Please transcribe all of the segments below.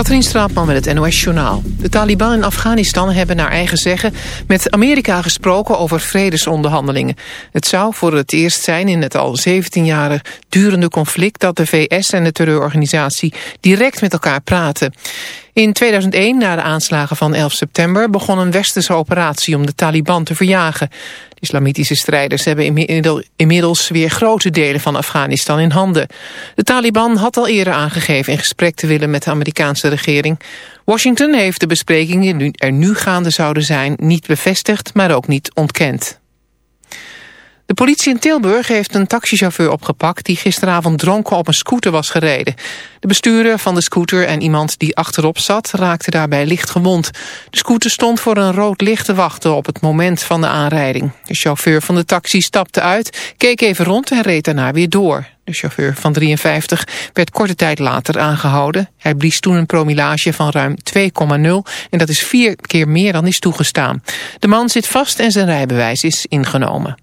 Katrien Straatman met het NOS-journaal. De Taliban in Afghanistan hebben naar eigen zeggen met Amerika gesproken over vredesonderhandelingen. Het zou voor het eerst zijn in het al 17 jaar durende conflict dat de VS en de terreurorganisatie direct met elkaar praten. In 2001, na de aanslagen van 11 september, begon een westerse operatie om de Taliban te verjagen. De islamitische strijders hebben inmiddels weer grote delen van Afghanistan in handen. De Taliban had al eerder aangegeven in gesprek te willen met de Amerikaanse regering. Washington heeft de besprekingen die er nu gaande zouden zijn niet bevestigd, maar ook niet ontkend. De politie in Tilburg heeft een taxichauffeur opgepakt... die gisteravond dronken op een scooter was gereden. De bestuurder van de scooter en iemand die achterop zat... raakten daarbij licht gewond. De scooter stond voor een rood licht te wachten op het moment van de aanrijding. De chauffeur van de taxi stapte uit, keek even rond en reed daarna weer door. De chauffeur van 53 werd korte tijd later aangehouden. Hij blies toen een promillage van ruim 2,0 en dat is vier keer meer dan is toegestaan. De man zit vast en zijn rijbewijs is ingenomen.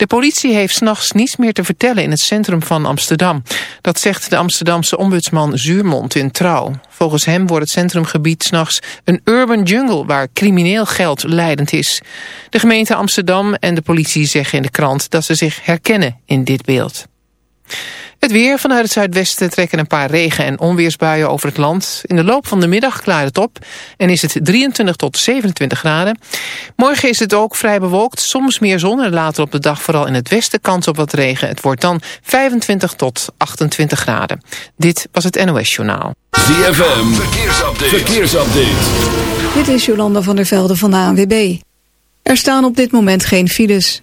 De politie heeft s'nachts niets meer te vertellen in het centrum van Amsterdam. Dat zegt de Amsterdamse ombudsman Zuurmond in Trouw. Volgens hem wordt het centrumgebied s'nachts een urban jungle... waar crimineel geld leidend is. De gemeente Amsterdam en de politie zeggen in de krant... dat ze zich herkennen in dit beeld. Het weer vanuit het zuidwesten trekken een paar regen- en onweersbuien over het land. In de loop van de middag klaart het op en is het 23 tot 27 graden. Morgen is het ook vrij bewolkt, soms meer zon en later op de dag vooral in het westen kans op wat regen. Het wordt dan 25 tot 28 graden. Dit was het NOS Journaal. ZFM, verkeersupdate. verkeersupdate. Dit is Jolanda van der Velde van de ANWB. Er staan op dit moment geen files.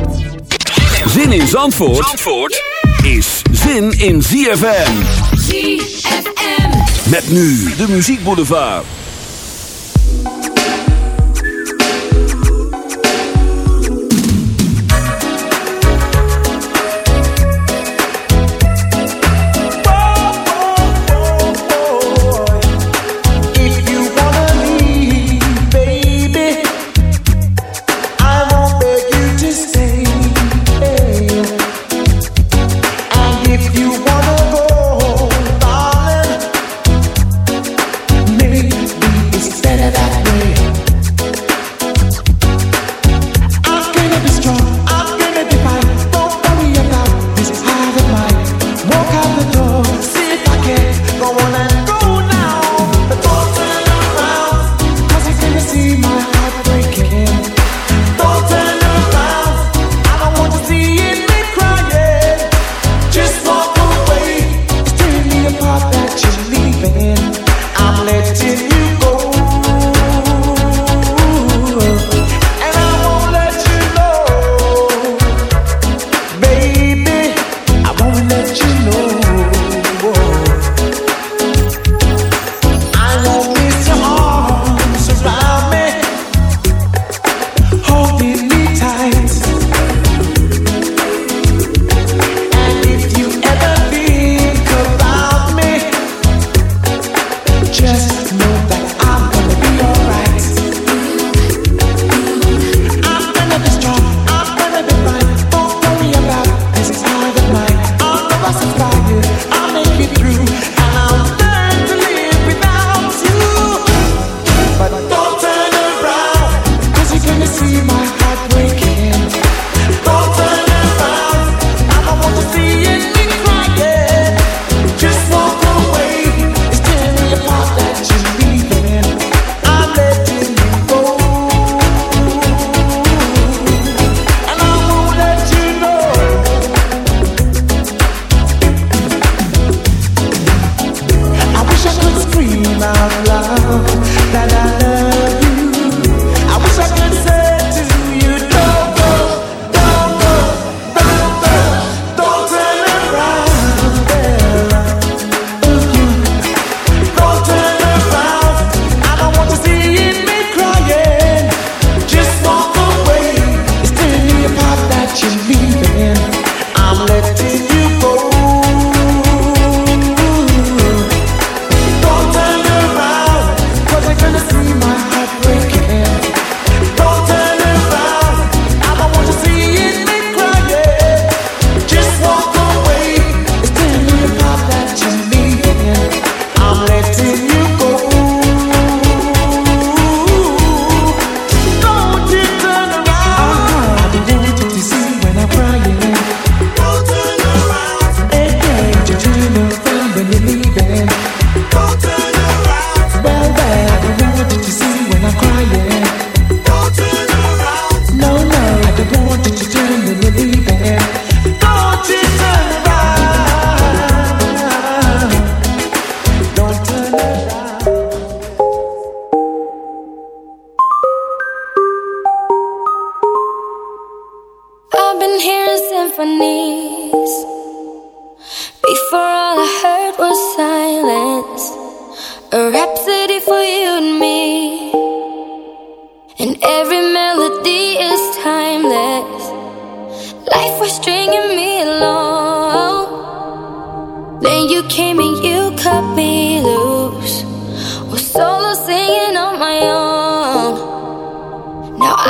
Zin in Zandvoort, Zandvoort is zin in ZFM. ZFM. Met nu de muziekboulevard.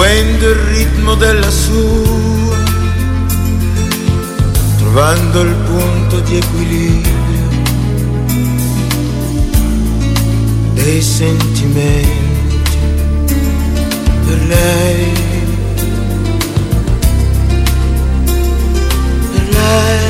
seguendo il ritmo della sua, trovando il punto di equilibrio dei sentimenti per lei, per lei.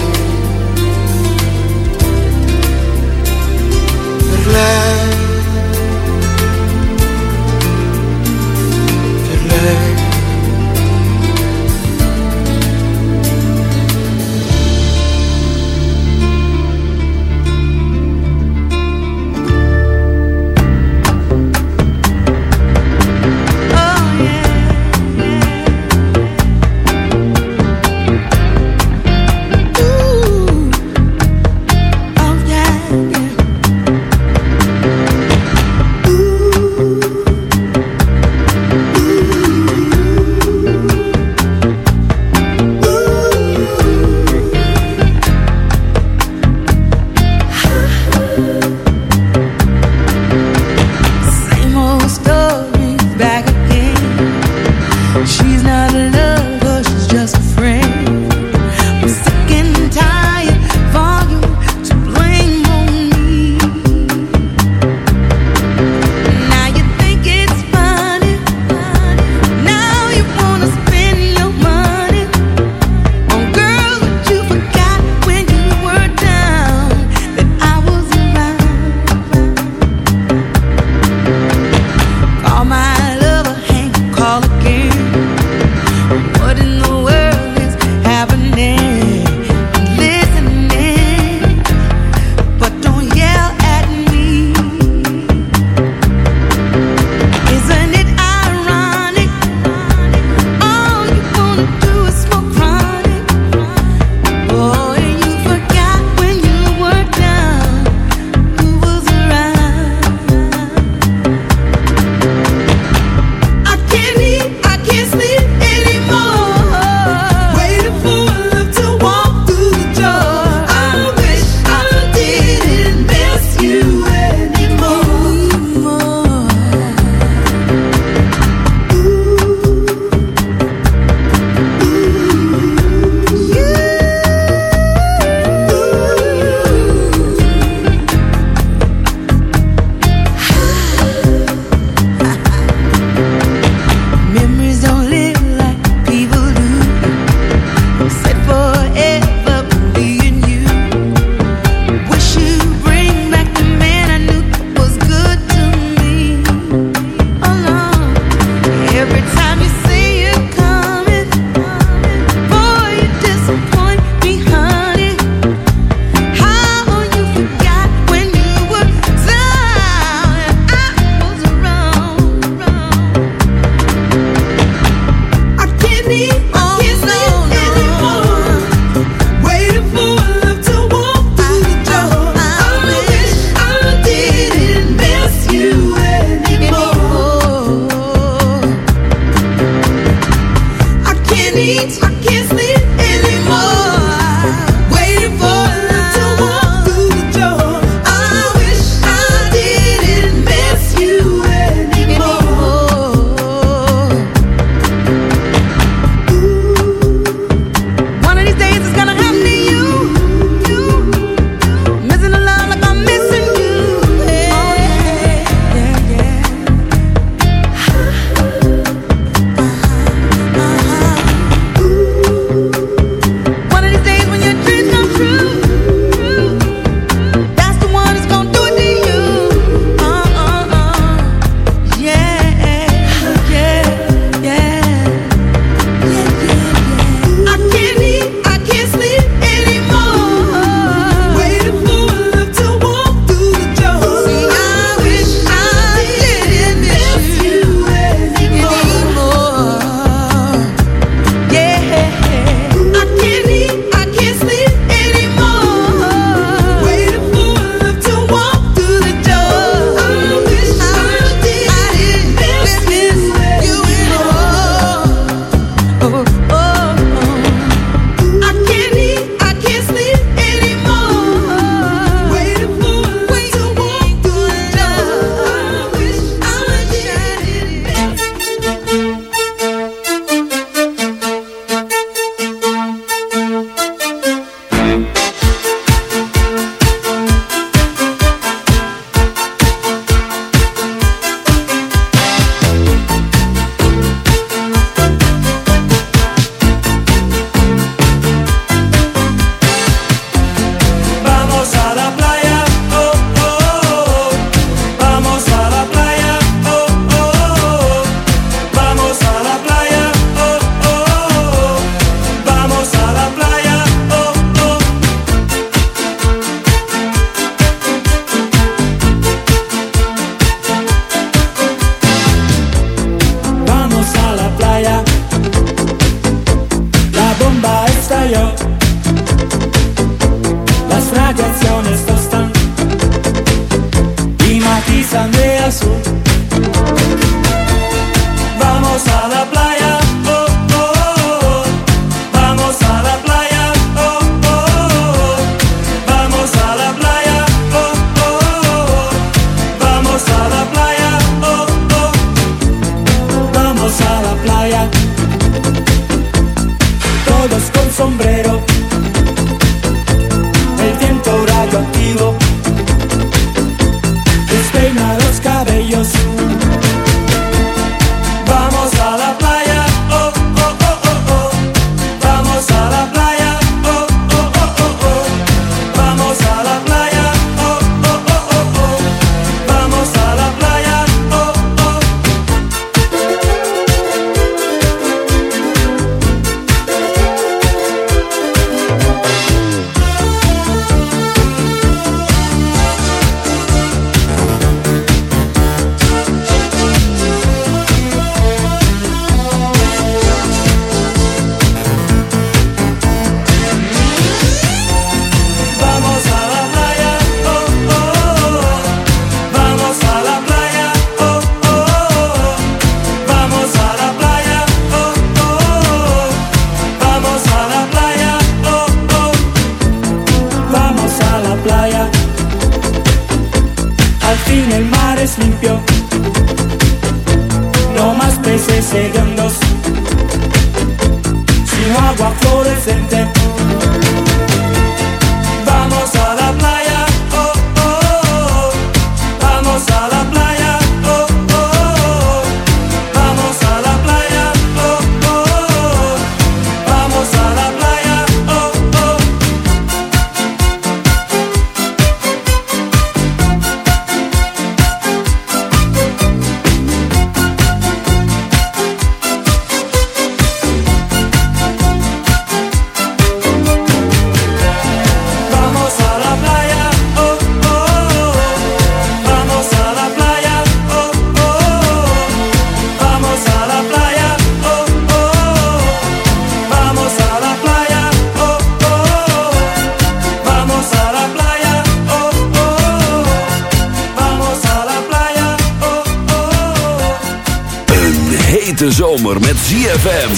hete zomer met ZFM.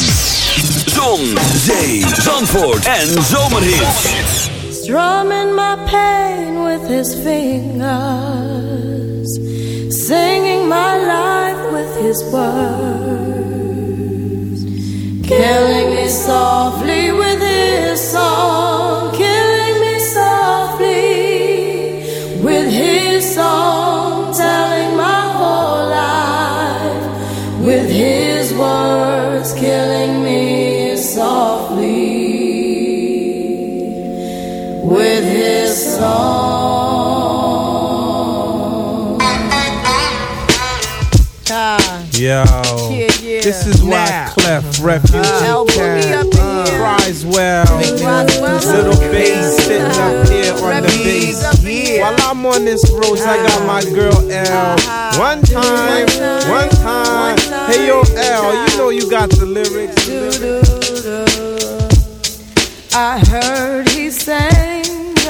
Zon, zee, zandvoort en zomerhit. Strumming my pain with his fingers. Singing my life with his words. Killing me softly with his song. Ah. Yo, yeah, yeah. this is why. Clef Refugee uh, cries well. Little bass sitting up here on the bass. While I'm on this road, I got my girl L. One time, one time. Hey yo, L, you know you got the lyrics. The lyrics. I heard he sang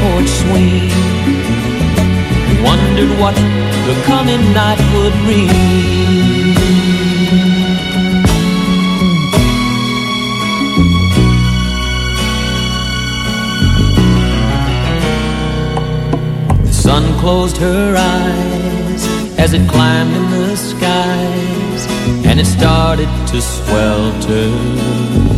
porch swing wondered what the coming night would bring. The sun closed her eyes as it climbed in the skies and it started to swelter.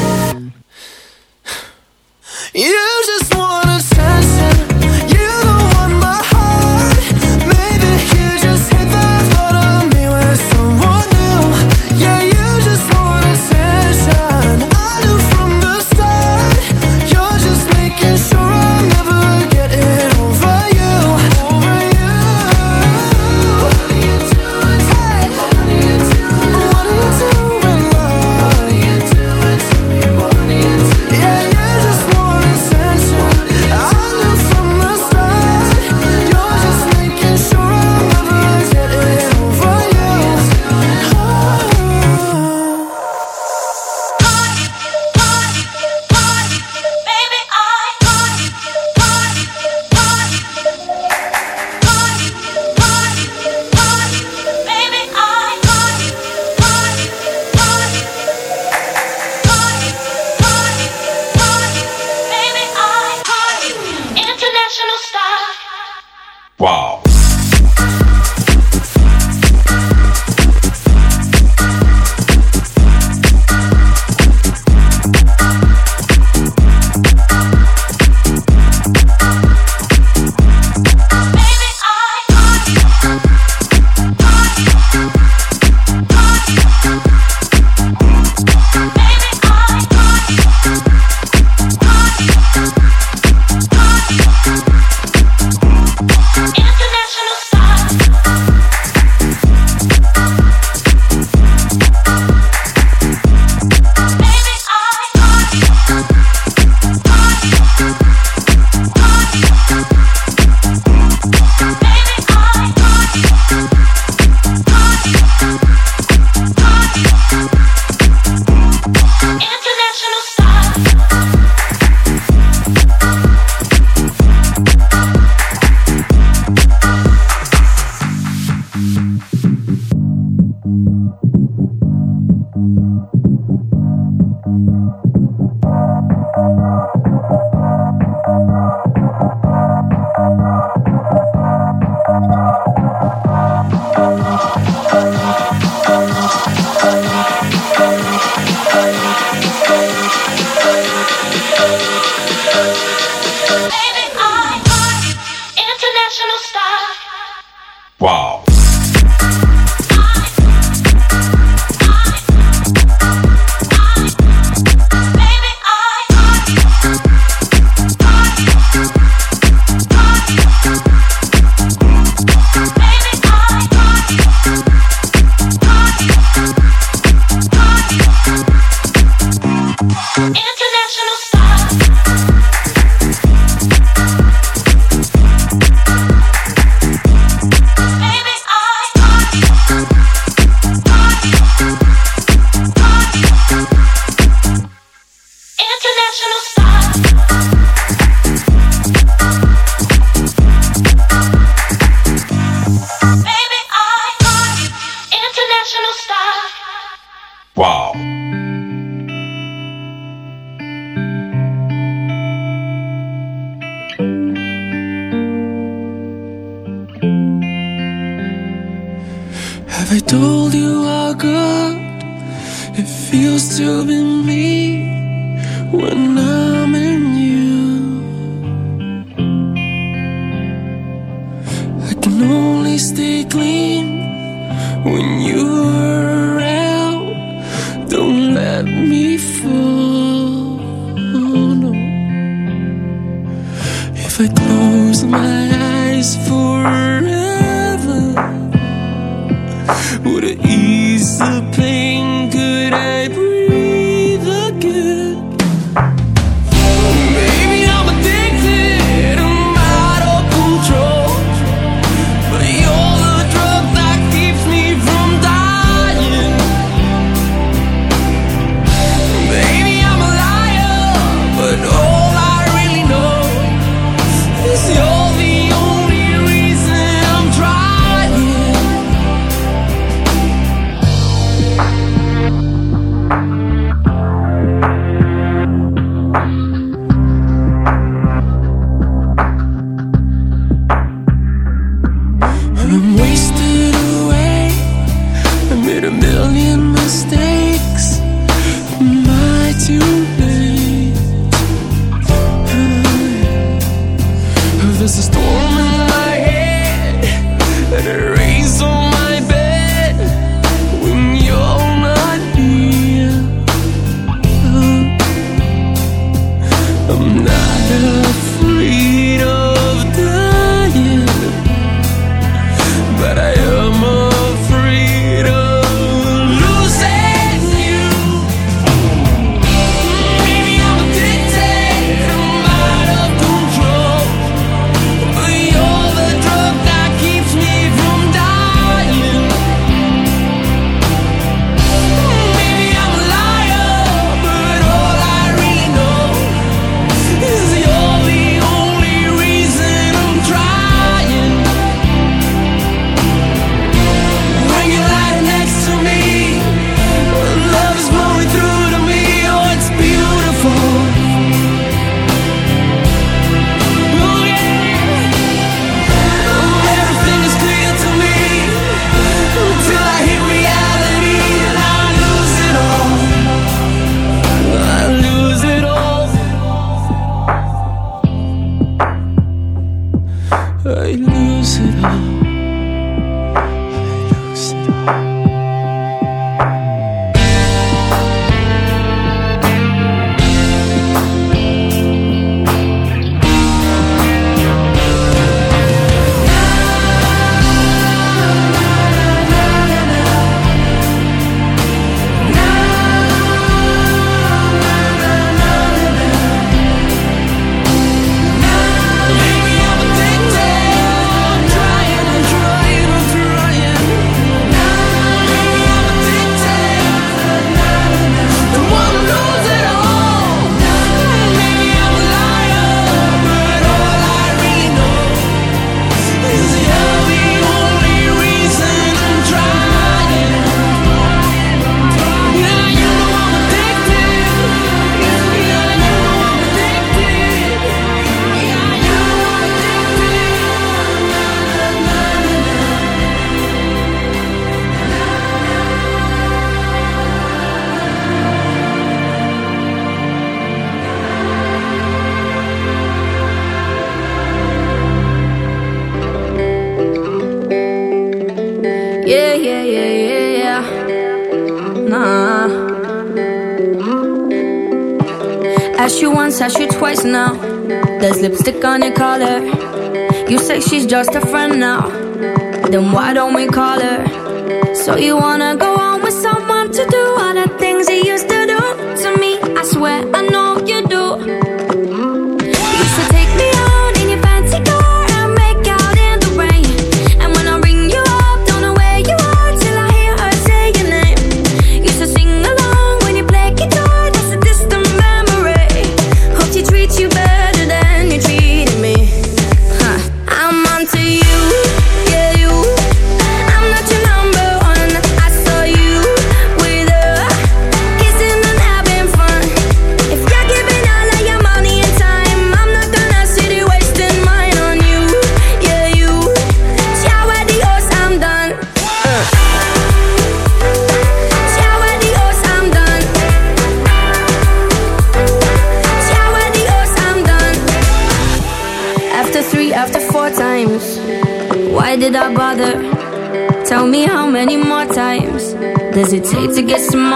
Just a